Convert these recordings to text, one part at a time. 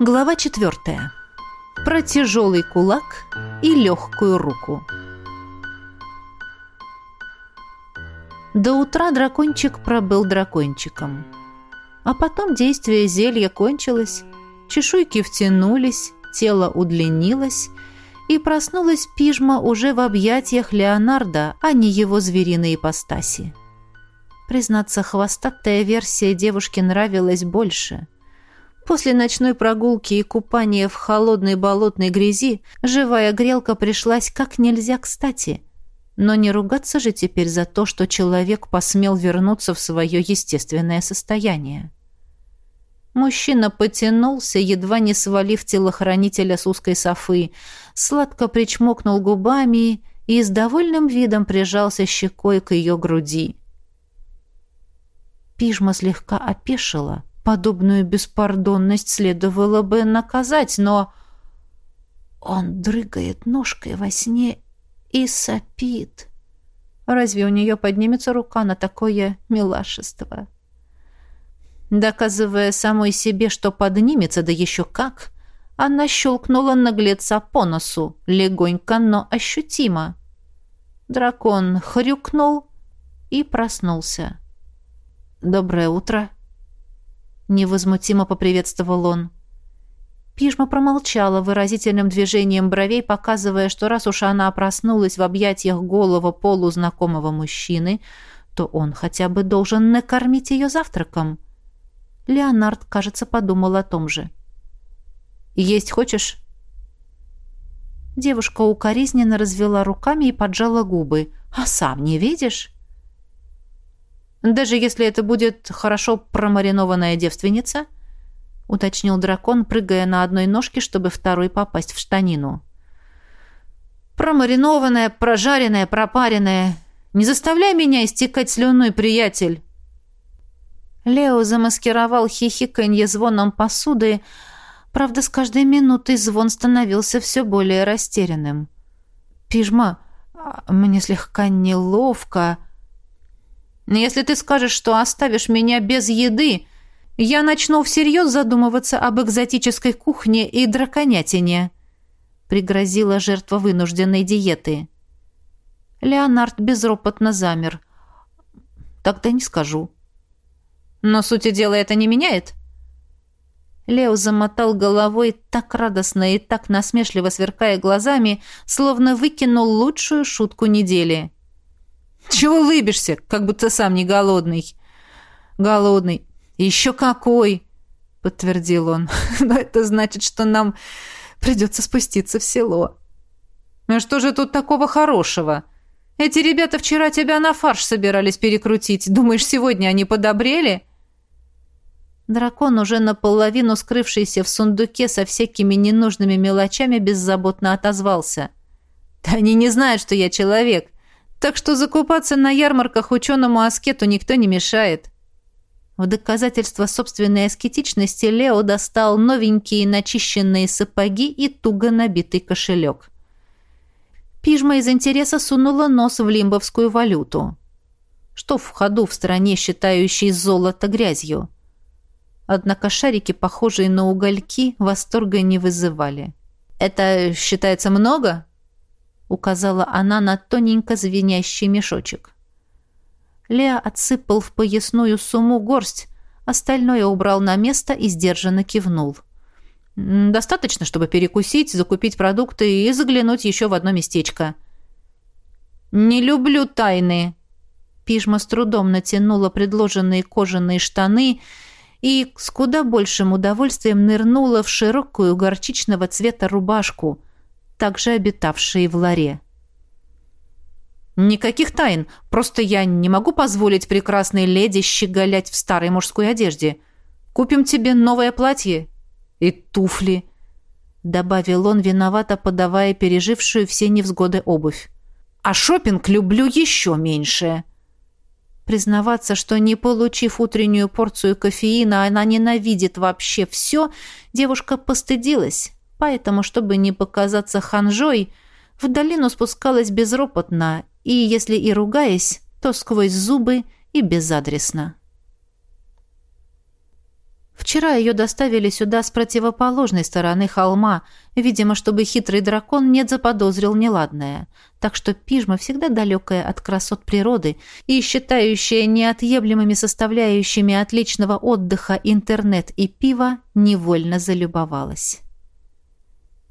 Глава четвертая. Про тяжелый кулак и легкую руку. До утра дракончик пробыл дракончиком. А потом действие зелья кончилось, чешуйки втянулись, тело удлинилось, и проснулась пижма уже в объятиях Леонардо, а не его звериной ипостаси. Признаться, хвостатая версия девушке нравилась больше – После ночной прогулки и купания в холодной болотной грязи живая грелка пришлась как нельзя кстати. Но не ругаться же теперь за то, что человек посмел вернуться в свое естественное состояние. Мужчина потянулся, едва не свалив телохранителя с узкой софы, сладко причмокнул губами и с довольным видом прижался щекой к ее груди. Пижма слегка опешила — Подобную беспардонность следовало бы наказать, но... Он дрыгает ножкой во сне и сопит. Разве у нее поднимется рука на такое милашество? Доказывая самой себе, что поднимется, да еще как, она щелкнула наглеца по носу, легонько, но ощутимо. Дракон хрюкнул и проснулся. «Доброе утро», невозмутимо поприветствовал он. Пижма промолчала выразительным движением бровей, показывая, что раз уж она проснулась в объятиях голого полузнакомого мужчины, то он хотя бы должен накормить ее завтраком. Леонард, кажется, подумал о том же. «Есть хочешь?» Девушка укоризненно развела руками и поджала губы. «А сам не видишь?» Даже если это будет хорошо промаринованная девственница, уточнил дракон, прыгая на одной ножке, чтобы второй попасть в штанину. Промаринованная, прожаренная, пропаренная. Не заставляй меня истекать слюной, приятель. Лео замаскировал хихиканье звоном посуды, правда, с каждой минутой звон становился все более растерянным. «Пижма, а, мне слегка неловко», если ты скажешь, что оставишь меня без еды, я начну всерьез задумываться об экзотической кухне и драконятине», — пригрозила жертва вынужденной диеты. Леонард безропотно замер. «Тогда не скажу». «Но сути дела это не меняет?» Лео замотал головой так радостно и так насмешливо сверкая глазами, словно выкинул лучшую шутку недели. Чего улыбишься, как будто сам не голодный? Голодный. Еще какой, подтвердил он. Но это значит, что нам придется спуститься в село. А что же тут такого хорошего? Эти ребята вчера тебя на фарш собирались перекрутить. Думаешь, сегодня они подобрели? Дракон, уже наполовину скрывшийся в сундуке со всякими ненужными мелочами, беззаботно отозвался. «Да они не знают, что я человек. Так что закупаться на ярмарках ученому-аскету никто не мешает. В доказательство собственной аскетичности Лео достал новенькие начищенные сапоги и туго набитый кошелек. Пижма из интереса сунула нос в лимбовскую валюту. Что в ходу в стране, считающей золото грязью? Однако шарики, похожие на угольки, восторга не вызывали. «Это считается много?» Указала она на тоненько звенящий мешочек. Леа отсыпал в поясную сумму горсть, остальное убрал на место и сдержанно кивнул. «Достаточно, чтобы перекусить, закупить продукты и заглянуть еще в одно местечко». «Не люблю тайны!» Пижма с трудом натянула предложенные кожаные штаны и с куда большим удовольствием нырнула в широкую горчичного цвета рубашку – также обитавшие в ларе. «Никаких тайн, просто я не могу позволить прекрасной леди щеголять в старой мужской одежде. Купим тебе новое платье и туфли», — добавил он, виновато подавая пережившую все невзгоды обувь. «А шопинг люблю еще меньше». Признаваться, что не получив утреннюю порцию кофеина, она ненавидит вообще все, девушка постыдилась поэтому, чтобы не показаться ханжой, в долину спускалась безропотно и, если и ругаясь, то сквозь зубы и безадресно. Вчера ее доставили сюда с противоположной стороны холма, видимо, чтобы хитрый дракон не заподозрил неладное. Так что пижма всегда далекая от красот природы и считающая неотъемлемыми составляющими отличного отдыха интернет и пиво, невольно залюбовалась.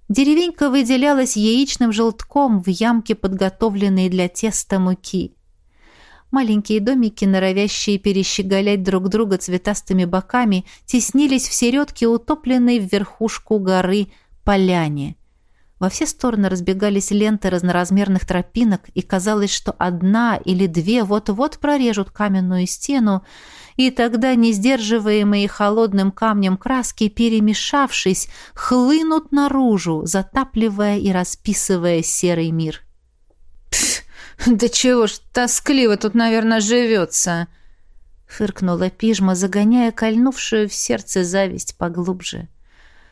Деревенька выделялась яичным желтком в ямке, подготовленной для теста муки. Маленькие домики, норовящие перещеголять друг друга цветастыми боками, теснились в середке, утопленной в верхушку горы поляне. Во все стороны разбегались ленты разноразмерных тропинок, и казалось, что одна или две вот-вот прорежут каменную стену, и тогда, не сдерживаемые холодным камнем краски, перемешавшись, хлынут наружу, затапливая и расписывая серый мир. «Да чего ж тоскливо тут, наверное, живется!» Фыркнула пижма, загоняя кольнувшую в сердце зависть поглубже.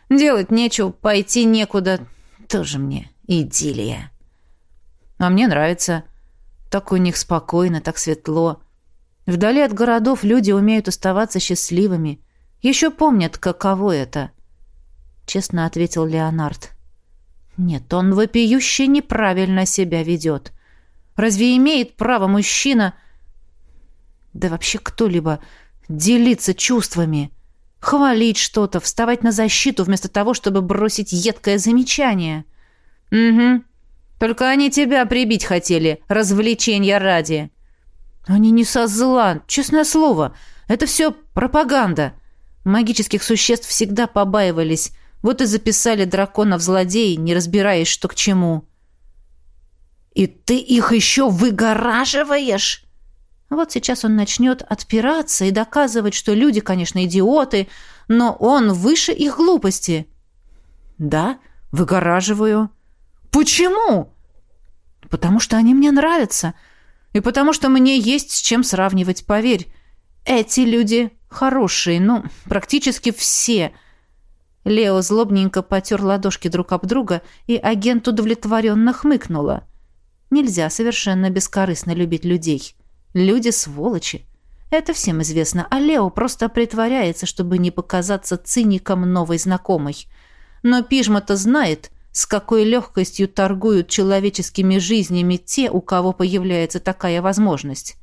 «Делать нечего, пойти некуда. Тоже мне идиллия». «А мне нравится. Так у них спокойно, так светло. Вдали от городов люди умеют оставаться счастливыми. Еще помнят, каково это». Честно ответил Леонард. «Нет, он вопиюще неправильно себя ведет». Разве имеет право мужчина, да вообще кто-либо, делиться чувствами, хвалить что-то, вставать на защиту вместо того, чтобы бросить едкое замечание? Угу. Только они тебя прибить хотели, развлечения ради. Они не со зла, честное слово. Это все пропаганда. Магических существ всегда побаивались. Вот и записали дракона в злодеи, не разбираясь, что к чему. «И ты их еще выгораживаешь?» Вот сейчас он начнет отпираться и доказывать, что люди, конечно, идиоты, но он выше их глупости. «Да, выгораживаю». «Почему?» «Потому что они мне нравятся. И потому что мне есть с чем сравнивать, поверь. Эти люди хорошие, ну, практически все». Лео злобненько потер ладошки друг об друга, и агент удовлетворенно хмыкнула. Нельзя совершенно бескорыстно любить людей. Люди сволочи. Это всем известно, а Лео просто притворяется, чтобы не показаться циником новой знакомой. Но Пижма-то знает, с какой легкостью торгуют человеческими жизнями те, у кого появляется такая возможность.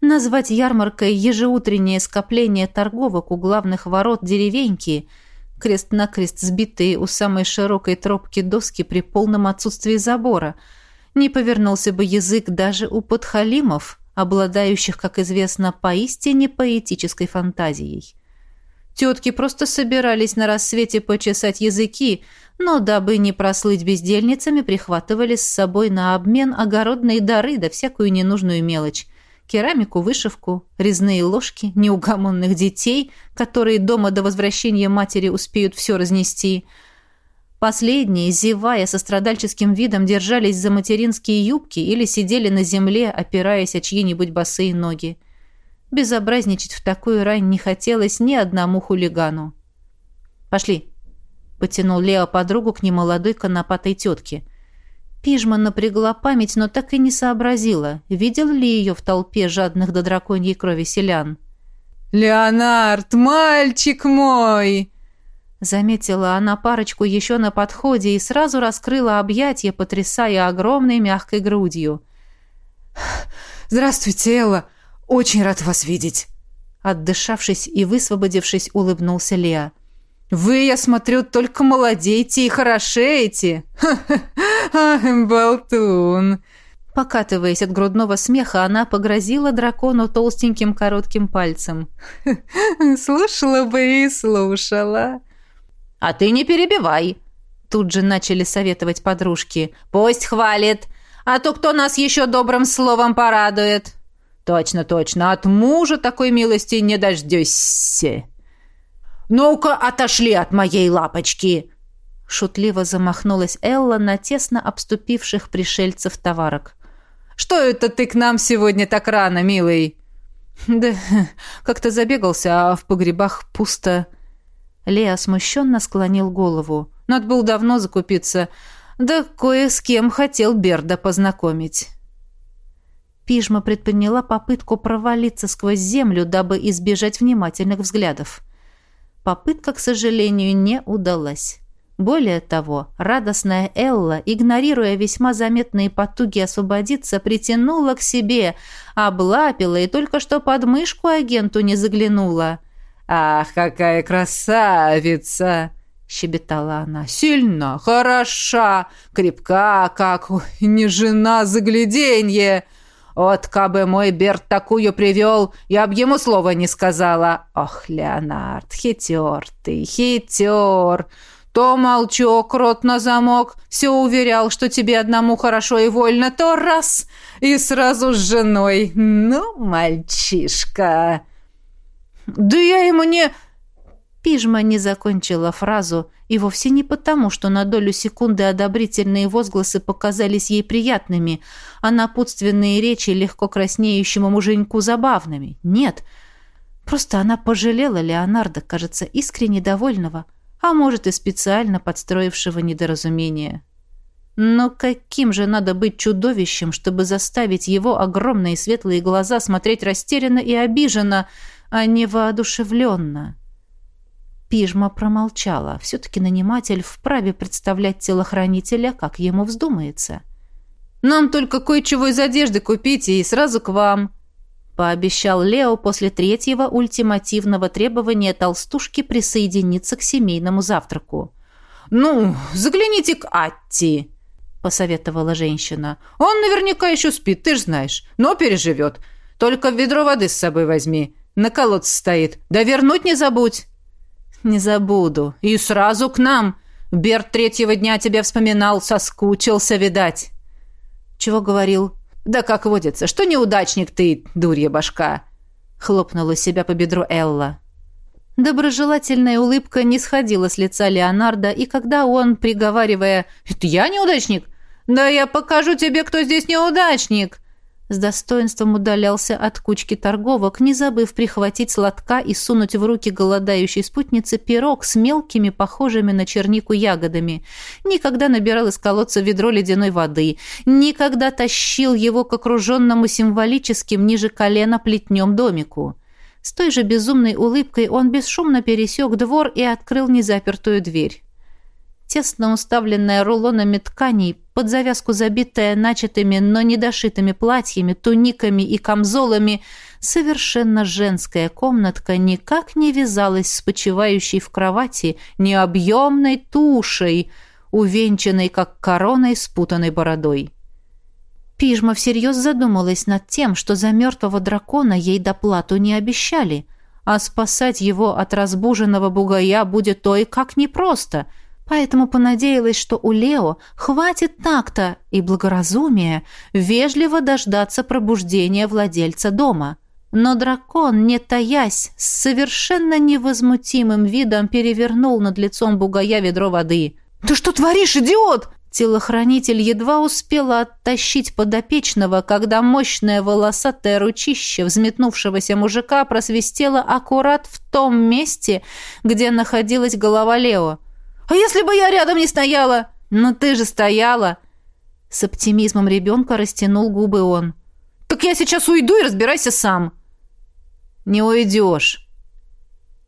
Назвать ярмаркой ежеутреннее скопление торговок у главных ворот деревеньки – крест-накрест сбитые у самой широкой тропки доски при полном отсутствии забора. Не повернулся бы язык даже у подхалимов, обладающих, как известно, поистине поэтической фантазией. Тетки просто собирались на рассвете почесать языки, но, дабы не прослыть бездельницами, прихватывали с собой на обмен огородные дары да всякую ненужную мелочь – керамику, вышивку, резные ложки, неугомонных детей, которые дома до возвращения матери успеют все разнести. Последние, зевая со страдальческим видом, держались за материнские юбки или сидели на земле, опираясь о чьи-нибудь босые ноги. Безобразничать в такую рань не хотелось ни одному хулигану. «Пошли», — потянул Лео подругу к немолодой конопатой тетке — Пижма напрягла память, но так и не сообразила, видел ли ее в толпе жадных до драконьей крови селян. «Леонард, мальчик мой!» Заметила она парочку еще на подходе и сразу раскрыла объятия, потрясая огромной мягкой грудью. «Здравствуйте, Элла! Очень рад вас видеть!» Отдышавшись и высвободившись, улыбнулся Леа. Вы, я смотрю, только молодеете и хорошеете. Ах, болтун. Покатываясь от грудного смеха, она погрозила дракону толстеньким коротким пальцем. Слушала бы и слушала. А ты не перебивай. Тут же начали советовать подружки. Пусть хвалит, а то кто нас еще добрым словом порадует. Точно, точно, от мужа такой милости не дождешься. «Ну-ка, отошли от моей лапочки!» Шутливо замахнулась Элла на тесно обступивших пришельцев товарок. «Что это ты к нам сегодня так рано, милый?» «Да как-то забегался, а в погребах пусто». Леа смущенно склонил голову. «Надо было давно закупиться. Да кое с кем хотел Берда познакомить». Пижма предприняла попытку провалиться сквозь землю, дабы избежать внимательных взглядов. Попытка, к сожалению, не удалась. Более того, радостная Элла, игнорируя весьма заметные потуги освободиться, притянула к себе, облапила и только что под мышку агенту не заглянула. «Ах, какая красавица!» — щебетала она. «Сильно, хороша, крепка, как не жена загляденье!» Вот кабы мой Берт такую привел, я б ему слова не сказала. Ох, Леонард, хитер ты, хитер. То молчок, рот на замок, все уверял, что тебе одному хорошо и вольно, то раз, и сразу с женой. Ну, мальчишка. Да я ему не... Пижма не закончила фразу, и вовсе не потому, что на долю секунды одобрительные возгласы показались ей приятными, а напутственные речи легко краснеющему муженьку забавными. Нет, просто она пожалела Леонардо, кажется, искренне довольного, а может и специально подстроившего недоразумение. Но каким же надо быть чудовищем, чтобы заставить его огромные светлые глаза смотреть растерянно и обиженно, а не воодушевленно? Пижма промолчала. Все-таки наниматель вправе представлять телохранителя, как ему вздумается. «Нам только кое-чего из одежды купить и сразу к вам», пообещал Лео после третьего ультимативного требования толстушки присоединиться к семейному завтраку. «Ну, загляните к Атти», — посоветовала женщина. «Он наверняка еще спит, ты ж знаешь, но переживет. Только ведро воды с собой возьми. На колодце стоит. Да вернуть не забудь». «Не забуду. И сразу к нам. Берт третьего дня тебя вспоминал, соскучился, видать». «Чего говорил?» «Да как водится, что неудачник ты, дурья башка!» Хлопнула себя по бедру Элла. Доброжелательная улыбка не сходила с лица Леонардо, и когда он, приговаривая «Это я неудачник?» «Да я покажу тебе, кто здесь неудачник!» С достоинством удалялся от кучки торговок, не забыв прихватить сладка и сунуть в руки голодающей спутнице пирог с мелкими, похожими на чернику ягодами. Никогда набирал из колодца ведро ледяной воды, никогда тащил его к окруженному символическим ниже колена плетнем домику. С той же безумной улыбкой он бесшумно пересек двор и открыл незапертую дверь тесно уставленная рулонами тканей, под завязку забитая начатыми, но недошитыми платьями, туниками и камзолами, совершенно женская комнатка никак не вязалась с почивающей в кровати необъемной тушей, увенчанной, как короной, спутанной бородой. Пижма всерьез задумалась над тем, что за мертвого дракона ей доплату не обещали, а спасать его от разбуженного бугая будет то и как непросто — Поэтому понадеялась, что у Лео хватит такта и благоразумия вежливо дождаться пробуждения владельца дома. Но дракон, не таясь, с совершенно невозмутимым видом перевернул над лицом бугая ведро воды. «Ты что творишь, идиот?» Телохранитель едва успела оттащить подопечного, когда мощное волосатое ручище взметнувшегося мужика просвистело аккурат в том месте, где находилась голова Лео. А если бы я рядом не стояла? Ну ты же стояла. С оптимизмом ребенка растянул губы он. Так я сейчас уйду и разбирайся сам. Не уйдешь.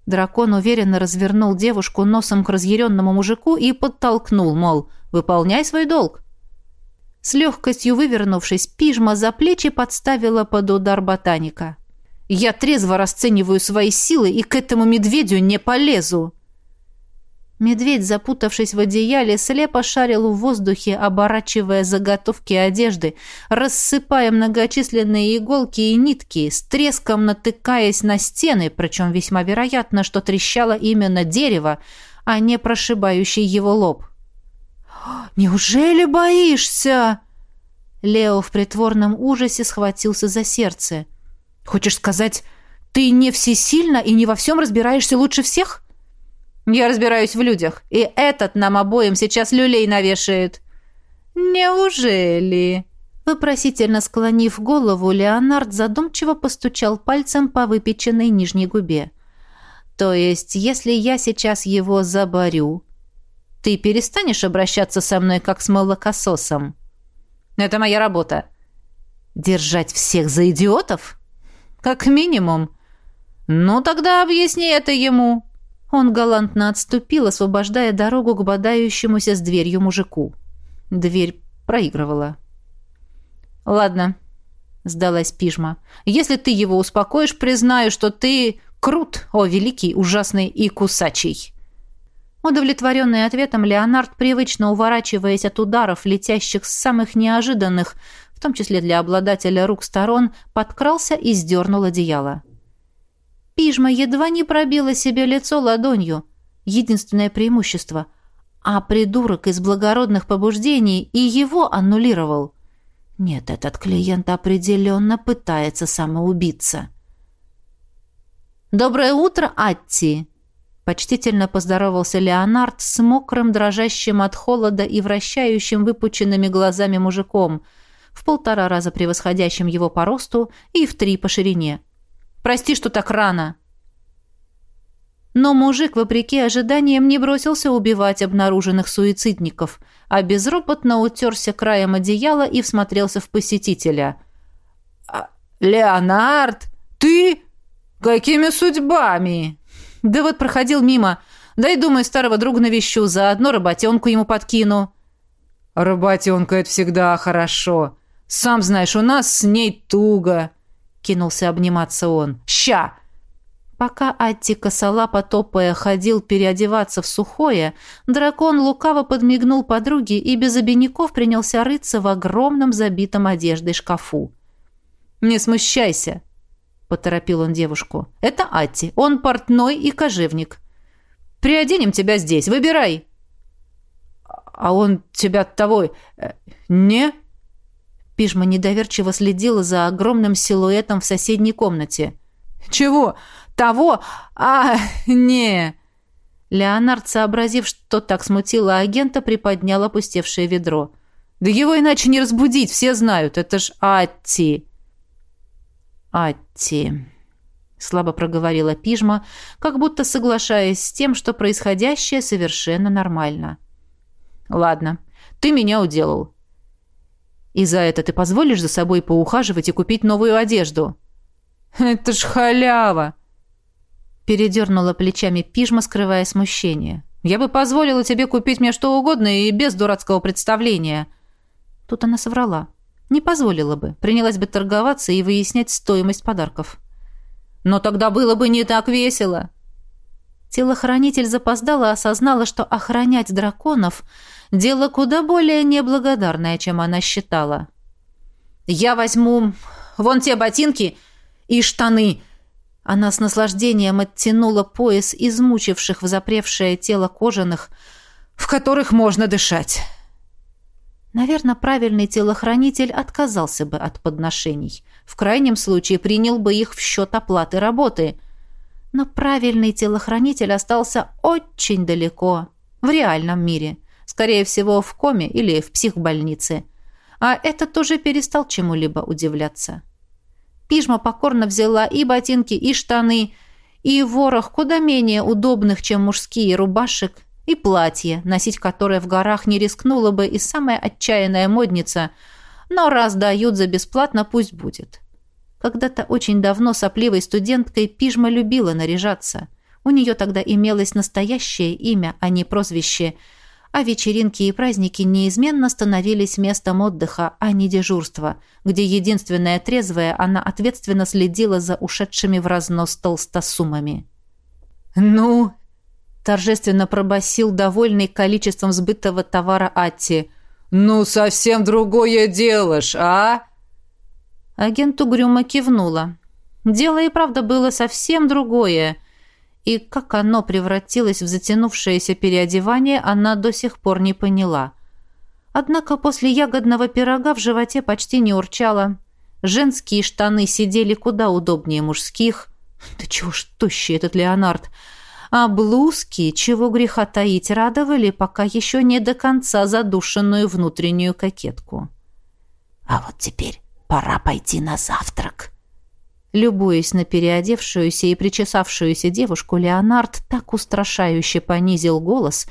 Дракон уверенно развернул девушку носом к разъяренному мужику и подтолкнул, мол, выполняй свой долг. С легкостью вывернувшись, пижма за плечи подставила под удар ботаника. «Я трезво расцениваю свои силы и к этому медведю не полезу!» Медведь, запутавшись в одеяле, слепо шарил в воздухе, оборачивая заготовки одежды, рассыпая многочисленные иголки и нитки, с треском натыкаясь на стены, причем весьма вероятно, что трещало именно дерево, а не прошибающий его лоб. «Неужели боишься?» Лео в притворном ужасе схватился за сердце. «Хочешь сказать, ты не всесильна и не во всем разбираешься лучше всех?» Я разбираюсь в людях, и этот нам обоим сейчас люлей навешает». «Неужели?» Вопросительно склонив голову, Леонард задумчиво постучал пальцем по выпеченной нижней губе. «То есть, если я сейчас его заборю, ты перестанешь обращаться со мной, как с молокососом?» «Это моя работа». Держать всех за идиотов? Как минимум. Ну, тогда объясни это ему. Он галантно отступил, освобождая дорогу к бодающемуся с дверью мужику. Дверь проигрывала. «Ладно», — сдалась пижма. «Если ты его успокоишь, признаю, что ты крут, о великий, ужасный и кусачий». Удовлетворенный ответом, Леонард, привычно уворачиваясь от ударов, летящих с самых неожиданных, в том числе для обладателя рук сторон, подкрался и сдернул одеяло. Пижма едва не пробила себе лицо ладонью. Единственное преимущество. А придурок из благородных побуждений и его аннулировал. Нет, этот клиент определенно пытается самоубиться. «Доброе утро, Атти!» Почтительно поздоровался Леонард с мокрым, дрожащим от холода и вращающим выпученными глазами мужиком, в полтора раза превосходящим его по росту и в три по ширине. «Прости, что так рано!» Но мужик, вопреки ожиданиям, не бросился убивать обнаруженных суицидников, а безропотно утерся краем одеяла и всмотрелся в посетителя. «А, «Леонард, ты? Какими судьбами?» Да вот проходил мимо. Дай, думаю, старого друга навещу, заодно работенку ему подкину». «Работенка — это всегда хорошо. Сам знаешь, у нас с ней туго», — кинулся обниматься он. «Ща!» Пока Атти косолапо топая ходил переодеваться в сухое, дракон лукаво подмигнул подруге и без обиняков принялся рыться в огромном забитом одеждой шкафу. «Не смущайся», поторопил он девушку. «Это Атти. Он портной и кожевник. Приоденем тебя здесь. Выбирай». «А он тебя того... Э, не...» Пижма недоверчиво следила за огромным силуэтом в соседней комнате. «Чего? Того? А, не...» Леонард, сообразив, что так смутило агента, приподнял опустевшее ведро. «Да его иначе не разбудить, все знают. Это ж Атти!» «Атти», — слабо проговорила Пижма, как будто соглашаясь с тем, что происходящее совершенно нормально. «Ладно, ты меня уделал. И за это ты позволишь за собой поухаживать и купить новую одежду?» «Это ж халява!» Передернула плечами Пижма, скрывая смущение. «Я бы позволила тебе купить мне что угодно и без дурацкого представления». Тут она соврала. Не позволила бы. Принялась бы торговаться и выяснять стоимость подарков. Но тогда было бы не так весело. Телохранитель запоздала осознала, что охранять драконов – дело куда более неблагодарное, чем она считала. «Я возьму вон те ботинки и штаны», она с наслаждением оттянула пояс измучивших взапревшее тело кожаных, в которых можно дышать. Наверное, правильный телохранитель отказался бы от подношений. В крайнем случае принял бы их в счет оплаты работы. Но правильный телохранитель остался очень далеко, в реальном мире. Скорее всего, в коме или в психбольнице. А этот тоже перестал чему-либо удивляться. Пижма покорно взяла и ботинки, и штаны, и ворох куда менее удобных, чем мужские рубашек, и платье, носить которое в горах не рискнула бы и самая отчаянная модница, но раз дают за бесплатно, пусть будет. Когда-то очень давно сопливой студенткой Пижма любила наряжаться. У нее тогда имелось настоящее имя, а не прозвище, а вечеринки и праздники неизменно становились местом отдыха, а не дежурства, где единственная трезвая она ответственно следила за ушедшими в разнос толстосумами. «Ну, торжественно пробасил довольный количеством сбытого товара Атти. «Ну, совсем другое делаешь, а?» Агент угрюмо кивнула. Дело и правда было совсем другое. И как оно превратилось в затянувшееся переодевание, она до сих пор не поняла. Однако после ягодного пирога в животе почти не урчало. Женские штаны сидели куда удобнее мужских. Да чего ж тощий этот Леонард! а блузки, чего греха таить, радовали пока еще не до конца задушенную внутреннюю кокетку. «А вот теперь пора пойти на завтрак», Любуясь на переодевшуюся и причесавшуюся девушку, Леонард так устрашающе понизил голос,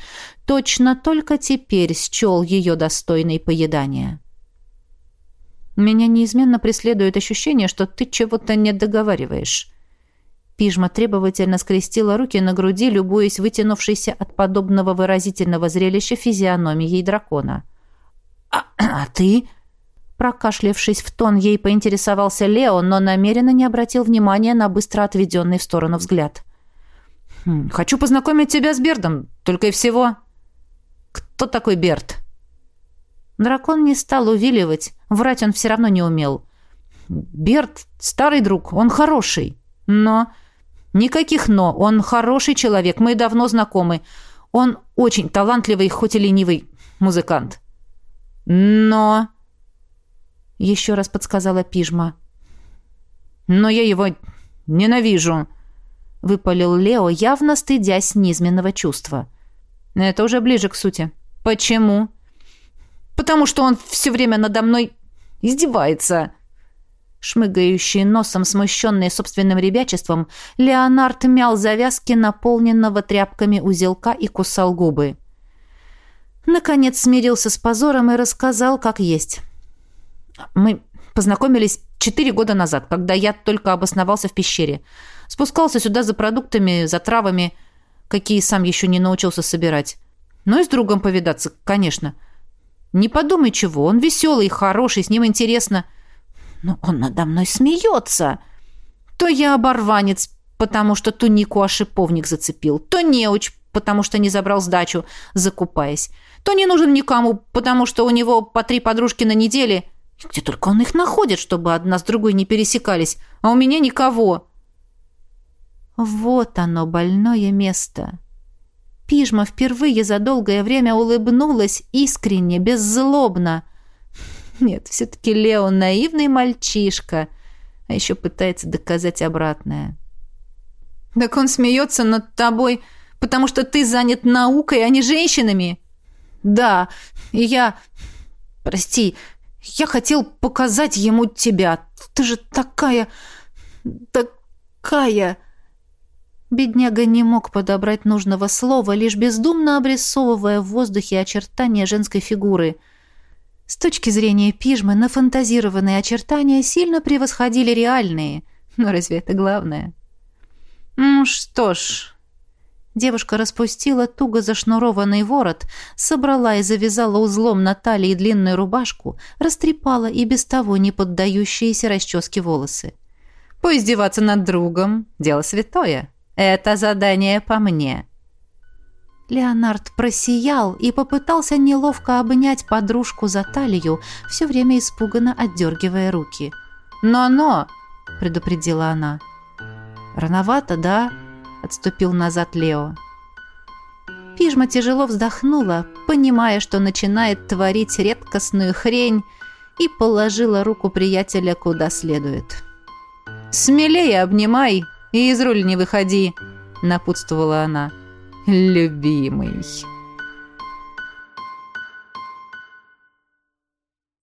точно только теперь счел ее достойной поедания. Меня неизменно преследует ощущение, что ты чего-то не договариваешь. Пижма требовательно скрестила руки на груди, любуясь вытянувшейся от подобного выразительного зрелища физиономией дракона. «А, а ты?» Прокашлявшись в тон, ей поинтересовался Лео, но намеренно не обратил внимания на быстро отведенный в сторону взгляд. «Хм, «Хочу познакомить тебя с Бердом, только и всего». «Кто такой Берт?» Дракон не стал увиливать, врать он все равно не умел. «Берт — старый друг, он хороший, но...» «Никаких «но», он хороший человек, мы давно знакомы. Он очень талантливый, хоть и ленивый музыкант». «Но...» Еще раз подсказала Пижма. «Но я его ненавижу», — выпалил Лео, явно стыдясь низменного чувства. «Это уже ближе к сути. Почему?» «Потому что он все время надо мной издевается». Шмыгающий носом, смущенный собственным ребячеством, Леонард мял завязки наполненного тряпками узелка и кусал губы. Наконец смирился с позором и рассказал, как есть. Мы познакомились четыре года назад, когда я только обосновался в пещере. Спускался сюда за продуктами, за травами, какие сам еще не научился собирать. Ну и с другом повидаться, конечно. Не подумай чего, он веселый хороший, с ним интересно. Но он надо мной смеется. То я оборванец, потому что тунику о шиповник зацепил, то неуч, потому что не забрал сдачу, закупаясь, то не нужен никому, потому что у него по три подружки на неделе – где только он их находит, чтобы одна с другой не пересекались, а у меня никого. Вот оно, больное место. Пижма впервые за долгое время улыбнулась искренне, беззлобно. Нет, все-таки Лео наивный мальчишка, а еще пытается доказать обратное. Так он смеется над тобой, потому что ты занят наукой, а не женщинами. Да, и я... Прости, я хотел показать ему тебя. Ты же такая... такая...» Бедняга не мог подобрать нужного слова, лишь бездумно обрисовывая в воздухе очертания женской фигуры. С точки зрения пижмы, нафантазированные очертания сильно превосходили реальные. Но разве это главное? «Ну что ж, Девушка распустила туго зашнурованный ворот, собрала и завязала узлом на талии длинную рубашку, растрепала и без того не поддающиеся расческе волосы. «Поиздеваться над другом — дело святое. Это задание по мне». Леонард просиял и попытался неловко обнять подружку за талию, все время испуганно отдергивая руки. «Но-но!» — предупредила она. «Рановато, да?» Отступил назад Лео. Пижма тяжело вздохнула, понимая, что начинает творить редкостную хрень, и положила руку приятеля куда следует. «Смелее обнимай и из руля не выходи», — напутствовала она. «Любимый».